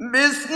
بسم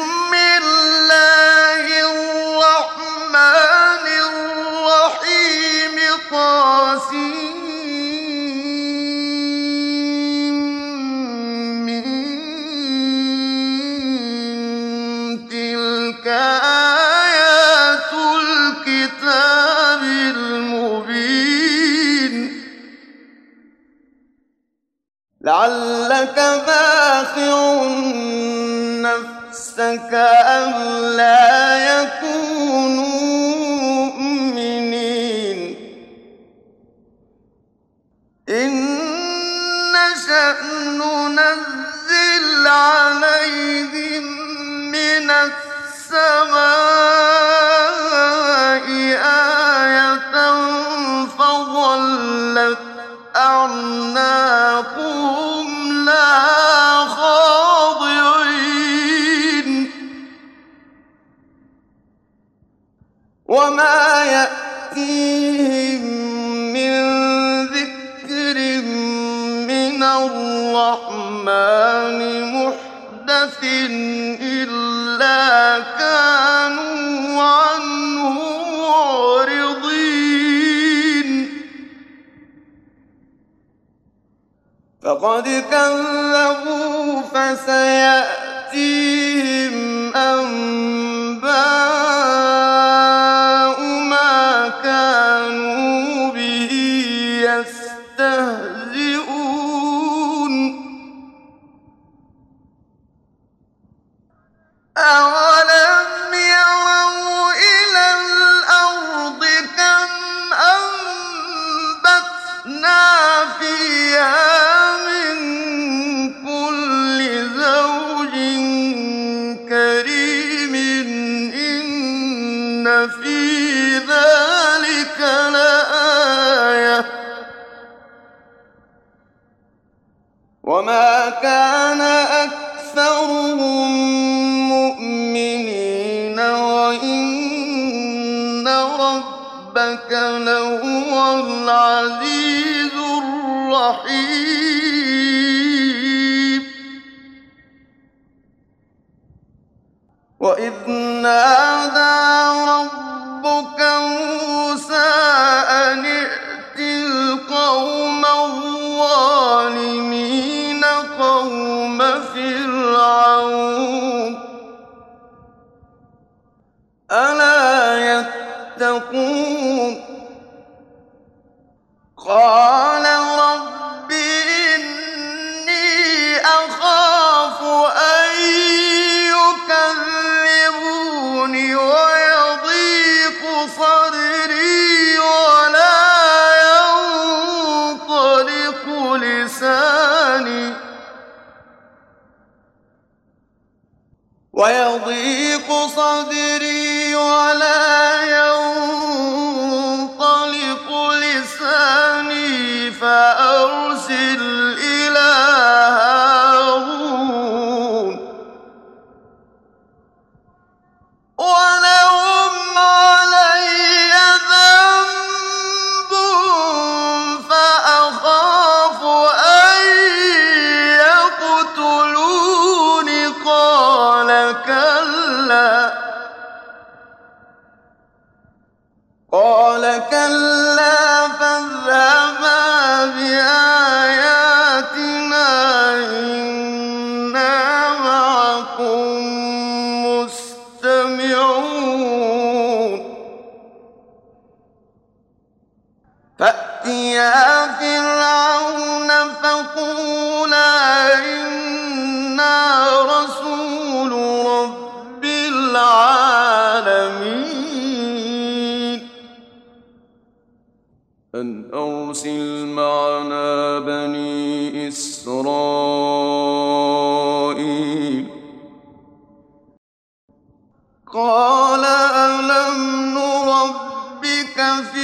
ويضيق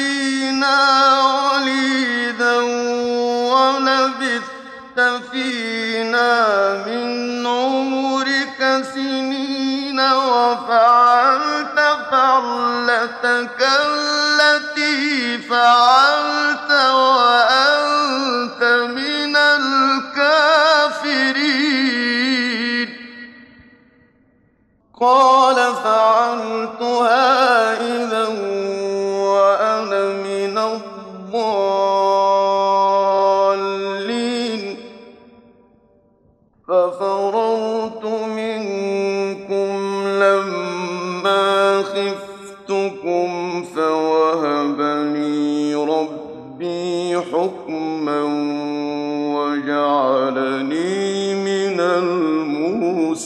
فينا وليدا ولبثت فينا من عمرك سنين وفعلت فعلتك التي فعلت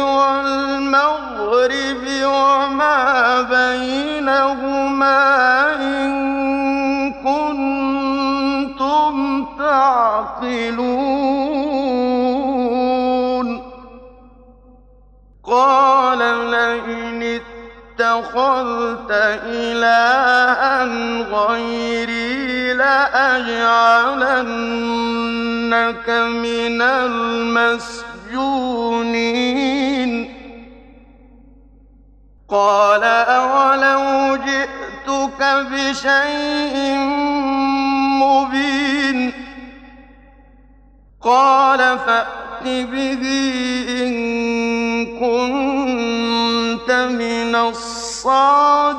والمغرب وما بينهما إن كنتم تعقلون. قال لئن اتخذت إلها غيري لأجعلنك من المسجونين قال أولو جئتك بشيء مبين. قال فأت به إن كنت من الصادقين.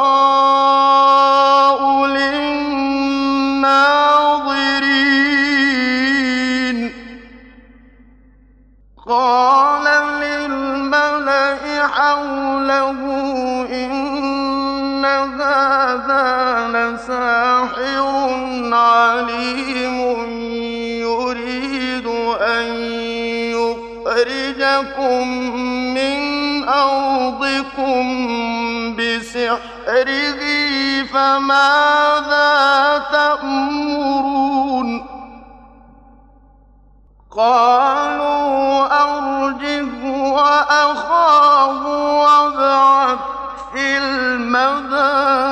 لساحر عليم يريد أن يخرجكم من أرضكم بسحره فماذا تأمرون؟ قالوا أرجه وأخاه وابعث في المدائن.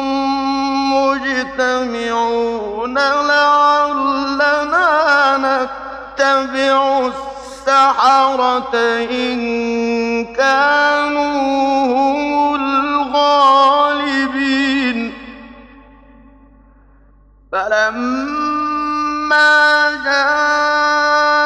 مجتمعون لعلنا نتبع السحرة إن كانوا هم الغالبين. فلما جاء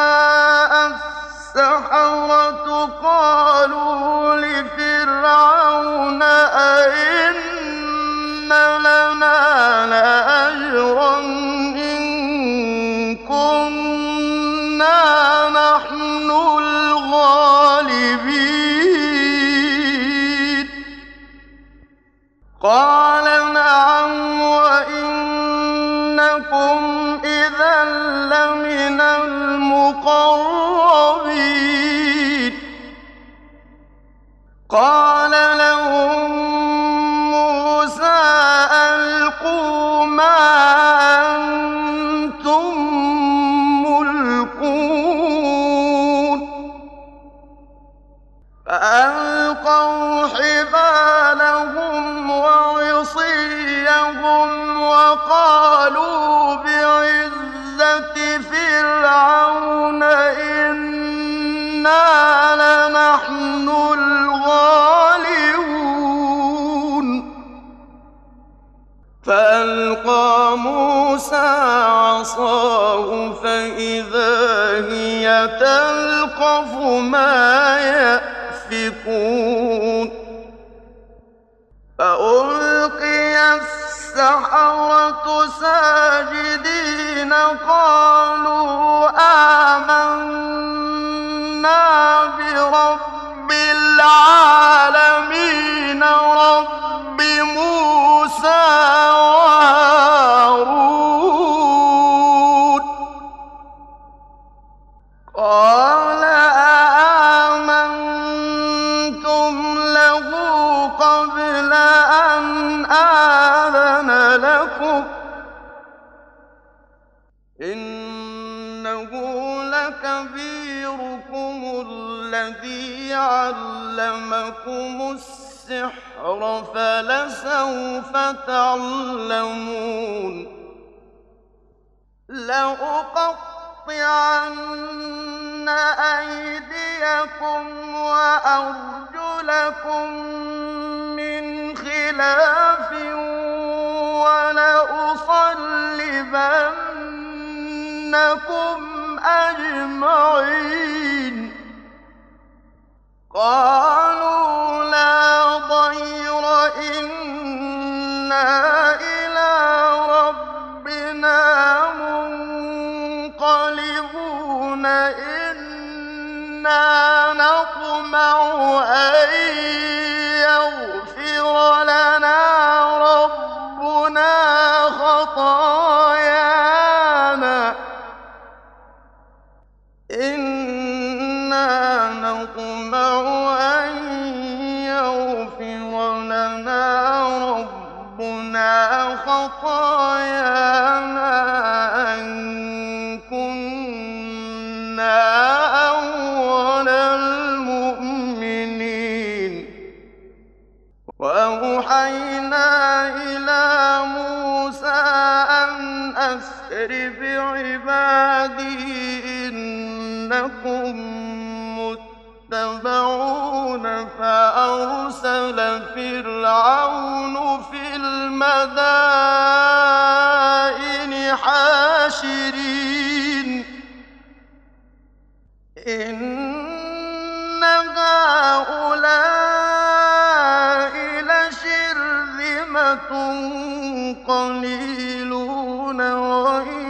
قال يخاف ما يأفكون لكم السحر فلسوف تعلمون لأقطعن أيديكم وأرجلكم من خلاف ولأصلبنكم أجمعين. قال النار هم متبعون فأرسل فرعون في المدائن حاشرين. إن هؤلاء لشرذمة قليلون وإنهم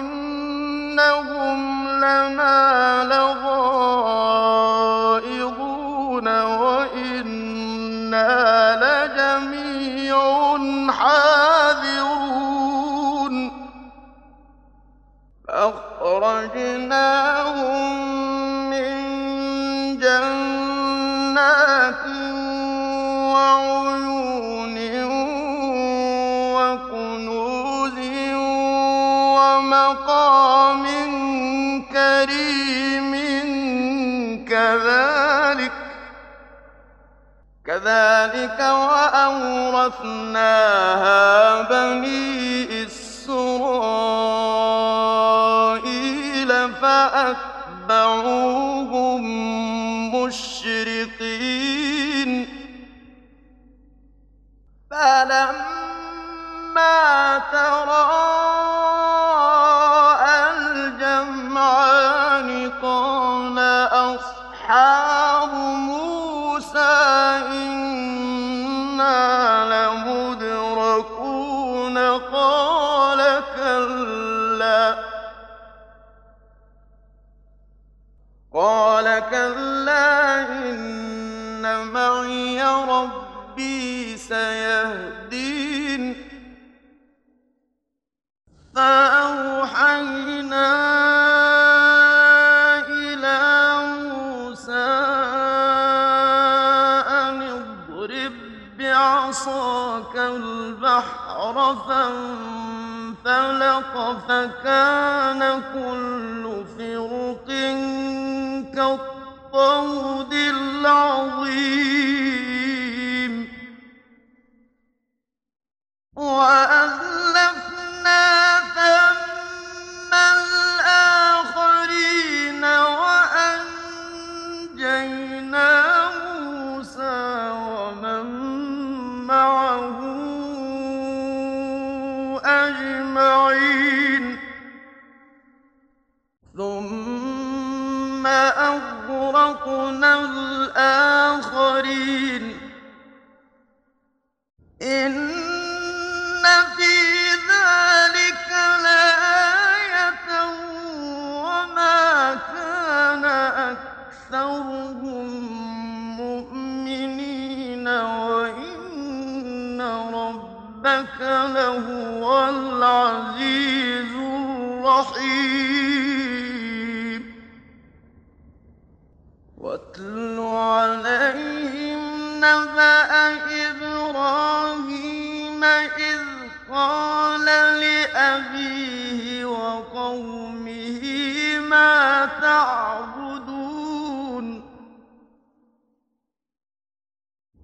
لنا كذلك وأورثناها بني إسرائيل فأتبعوهم مشرقين. فلما ترون فأوحينا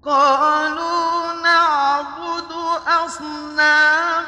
قالوا نعبد أصناما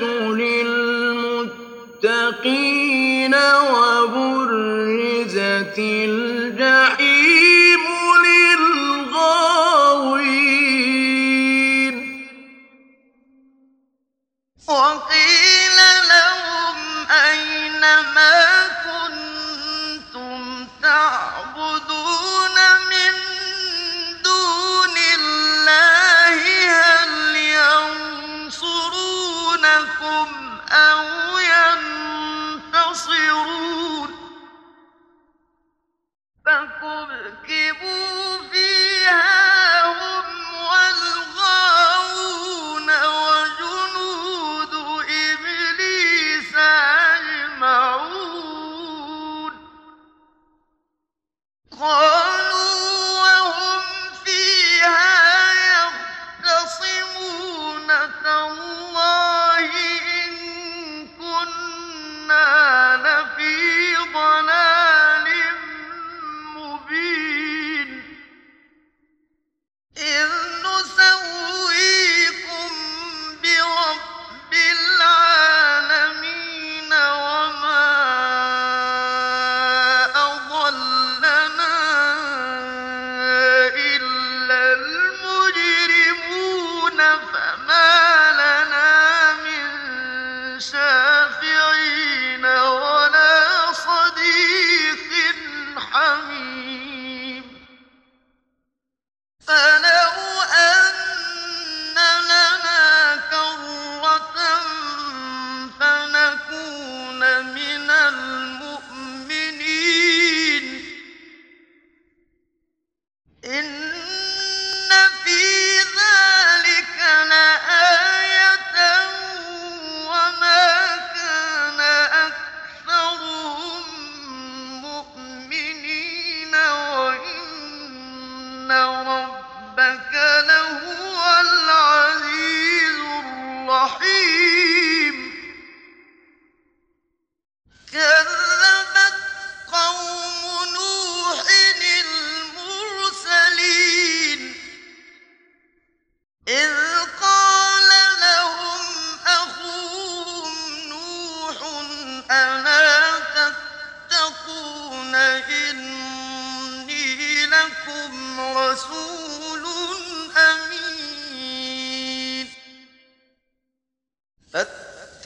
رسول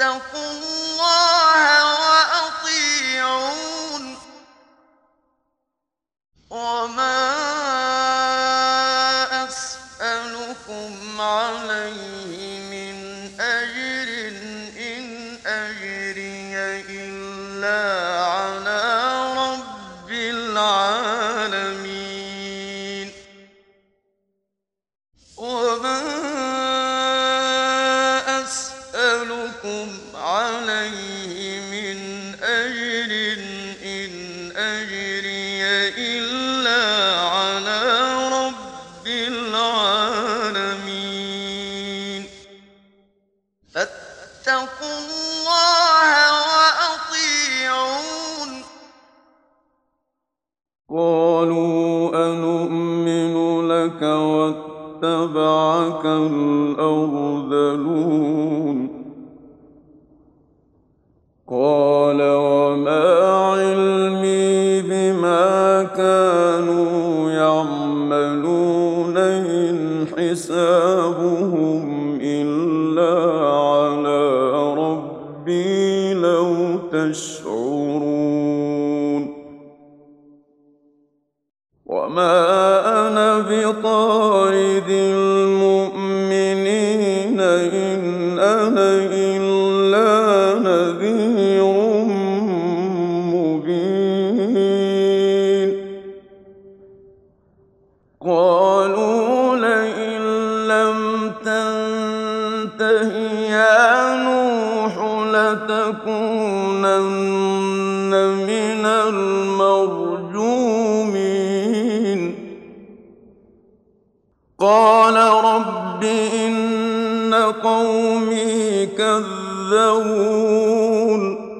tão fundo. أنا إلا تُعْذَرُونَ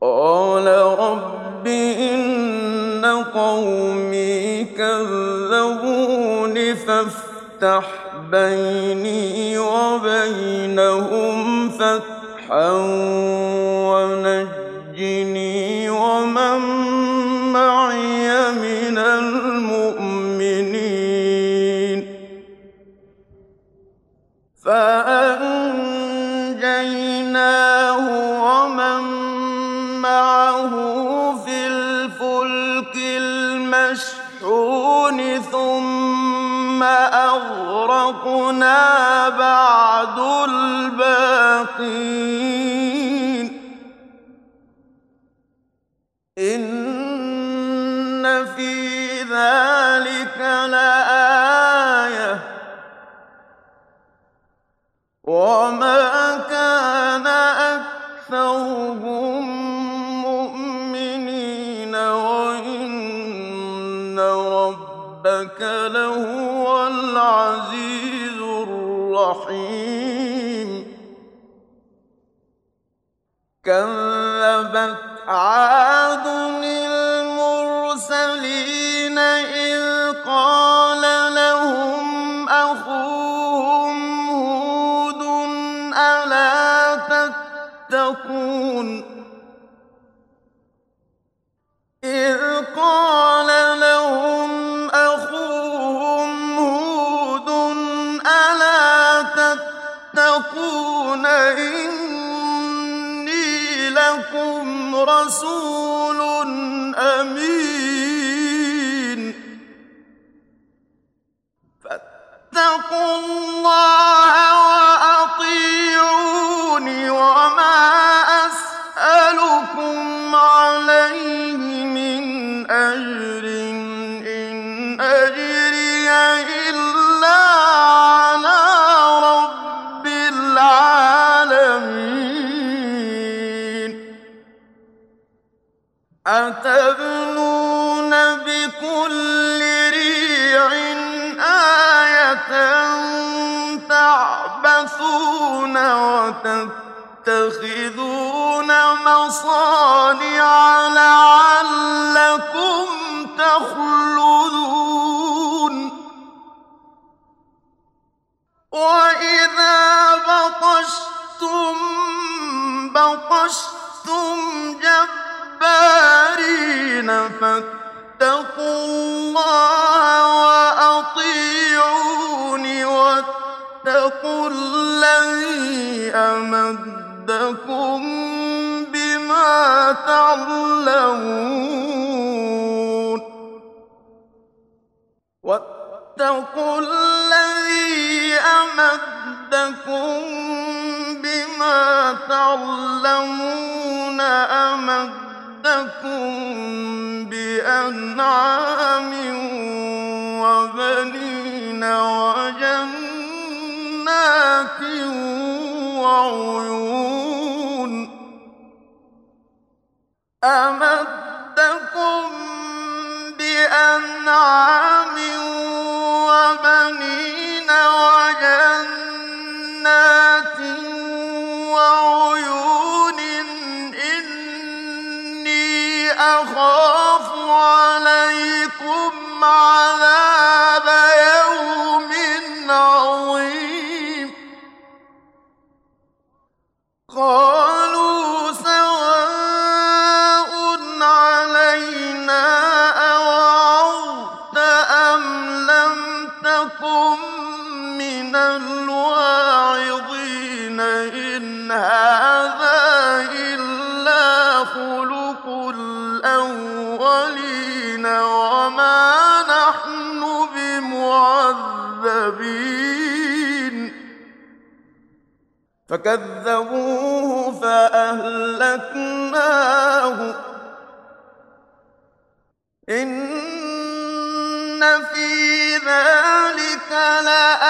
قال رب إن قومي كذبون فافتح بيني وبينهم فتحا ونجني أغرقنا بعد الباقين. إن في ذلك لآية. وما كان الرحيم. كذبت عاد مصانع لعلكم تخلدون وإذا بطشتم بطشتم جبارين فاتقوا الله وأطيعوني واتقوا الذي أمدكم تعلمون واتقوا الذي أمدكم بما تعلمون أمدكم بأنعام وبنين وجنات وعيون أمدكم بأنعام وبنين وجنات وعيون إني أخاف عليكم عذاب فكذبوه فأهلكناه. إن في ذلك لآية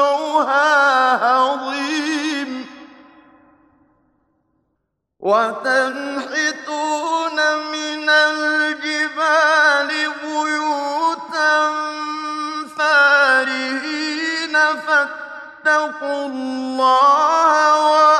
طَلْعُهَا هَضِيمٌ وَتَنْحِتُونَ مِنَ الْجِبَالِ بُيُوتًا فَارِهِينَ فَاتَّقُوا اللَّهَ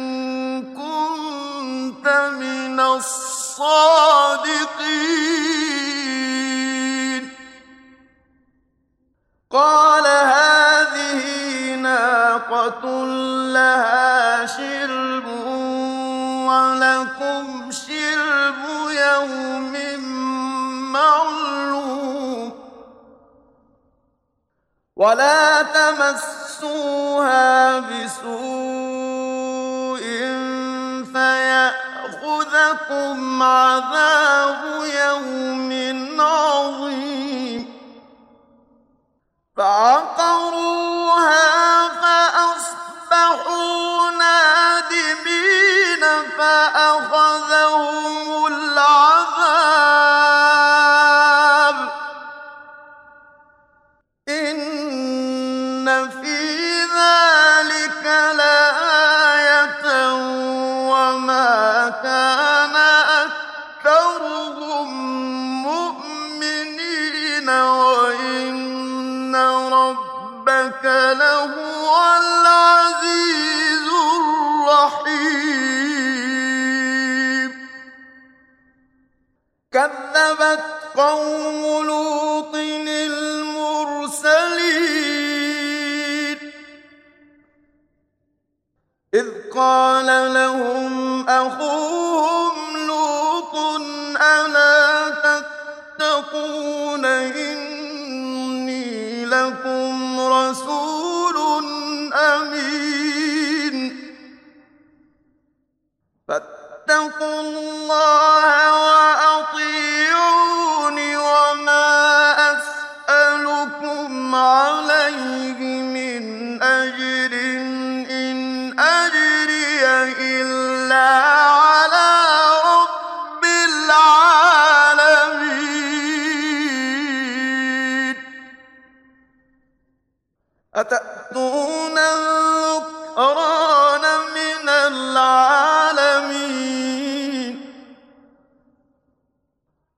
الصادقين قال هذه ناقة لها شرب ولكم شرب يوم معلوم. ولا تمسوها بسوء ياخذكم عذاب يوم عظيم. فعقروها فأصبحوا نادمين فأخذهم العذاب. كذبت قوم لوط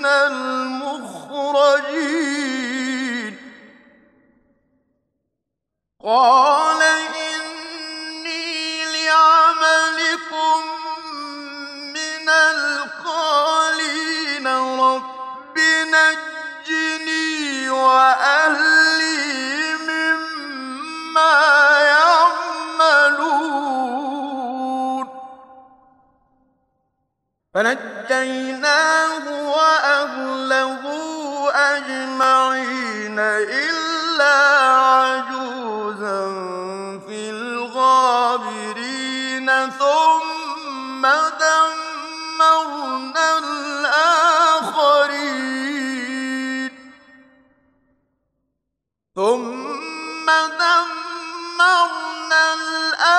من المخرجين. قال إني لعملكم من القالين. رب نجني وأهلي مما يعملون. فنجني فنجيناه وأهله أجمعين إلا عجوزا في الغابرين ثم دمرنا الآخرين ثم دمرنا الآخرين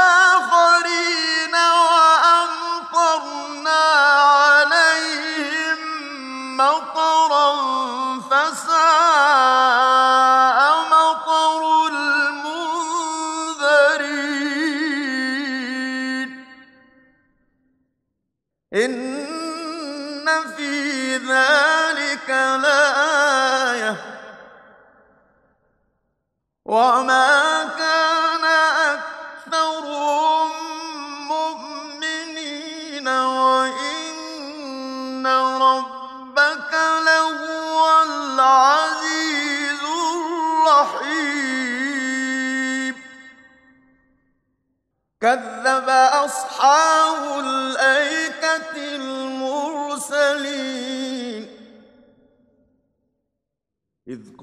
ذلك لآية وما كان أكثرهم مؤمنين وإن ربك لهو العزيز الرحيم. كذب أصحاب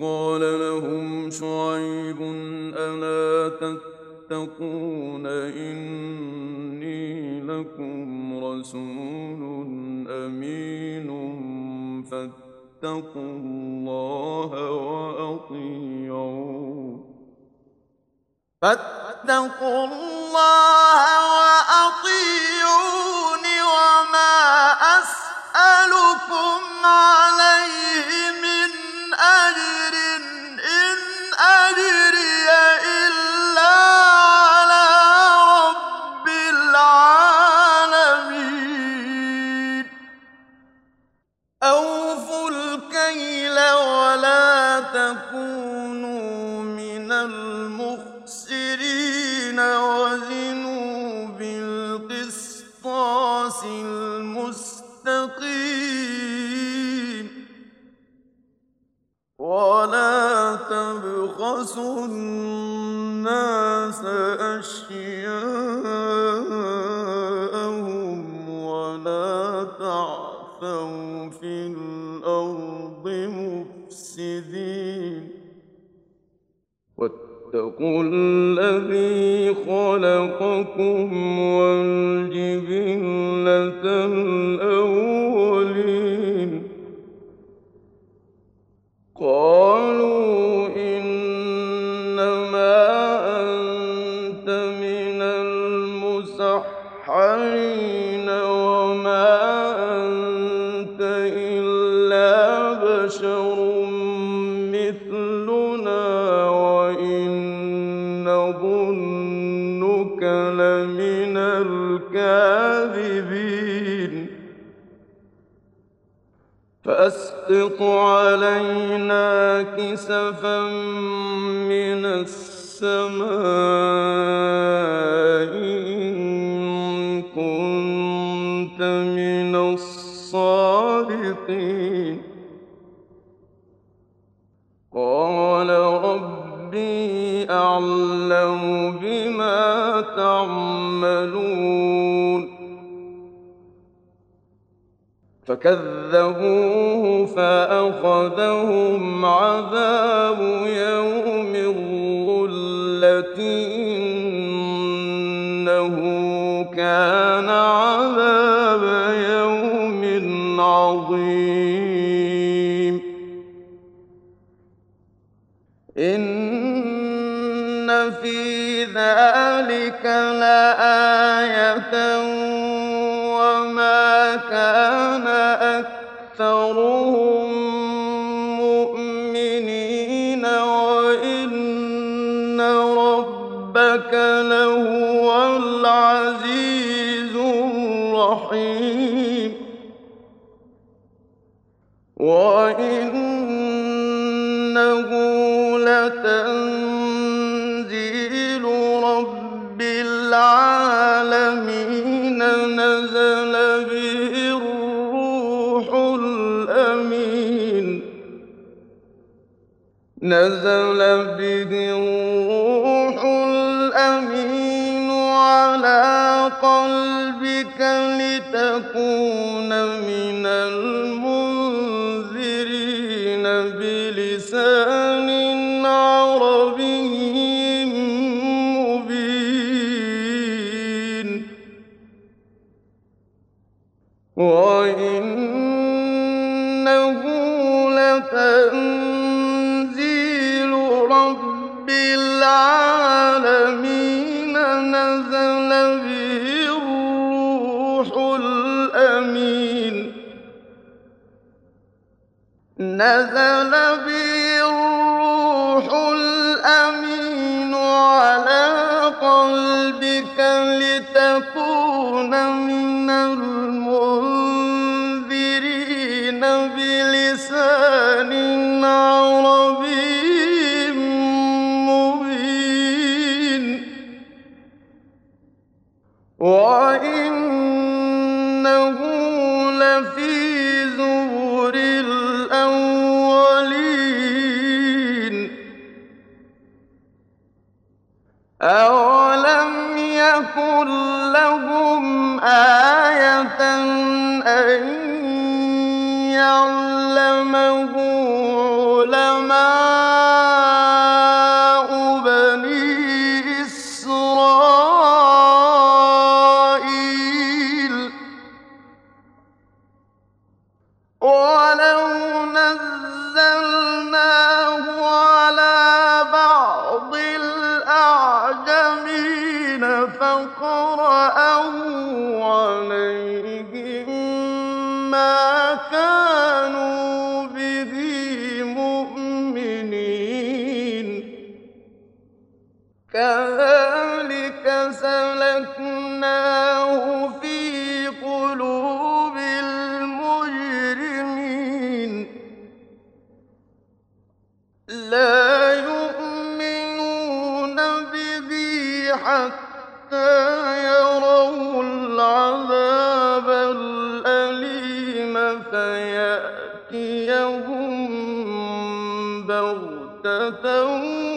قال لهم شعيب ألا تتقون إني لكم رسول أمين فاتقوا الله وأطيعون فاتقوا الله وأطيعون واتقوا الذي خلقكم والجبلة الأولين فأسقط علينا كسفا من السماء إن قال ربي أعلم بما تعملون. فكذبوه فأخذهم عذاب يوم الظلة إنه كان عذاب يوم عظيم. إن في ذلك لآية وما كان أكثرهم نزل به نزل به الروح الأمين على قلبك لتكون من المؤمنين بغته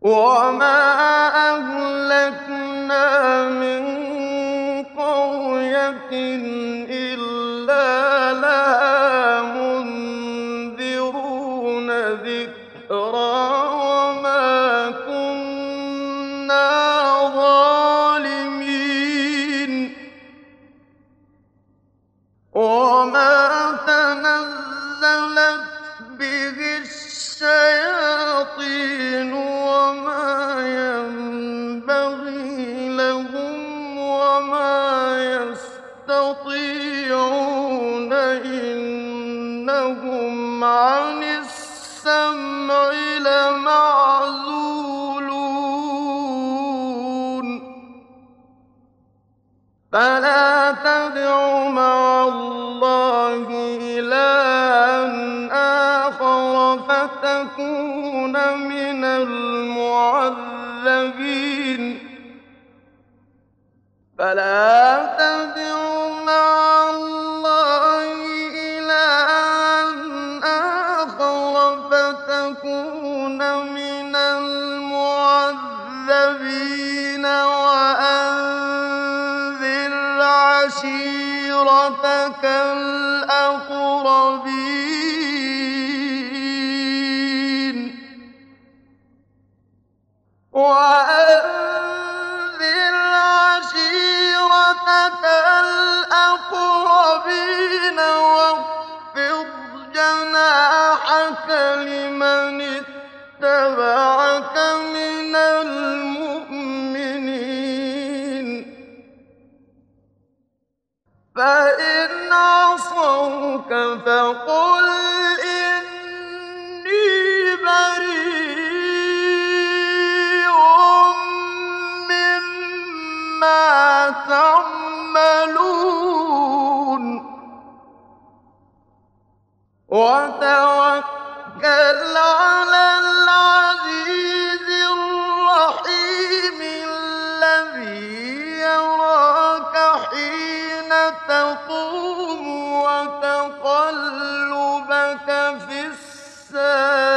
وما أهلكنا من قرية فلا تدع مع الله إلها آخر فتكون من المعذبين وأنذر عشيرتك الأقربين وأنذر الأقربين واخفض جناحك لمن اتبعك من المؤمنين. فإن عصوك فقل وتوكل على العزيز الرحيم الذي يراك حين تقوم وتقلبك في الساجدين.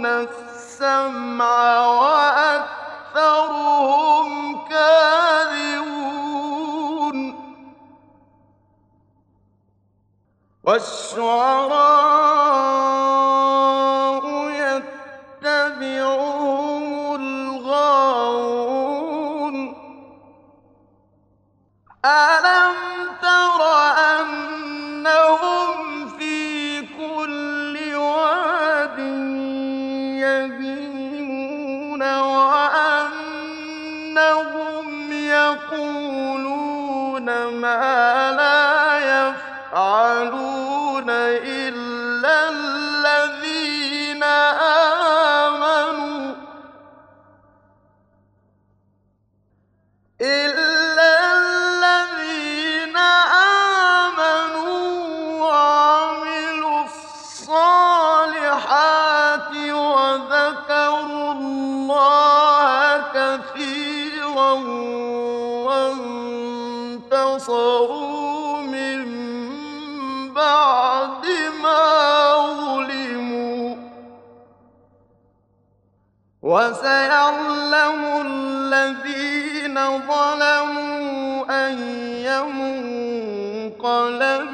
يلقون السمع وأكثرهم كاذبون والشعراء وسيعلم الذين ظلموا أي منقلب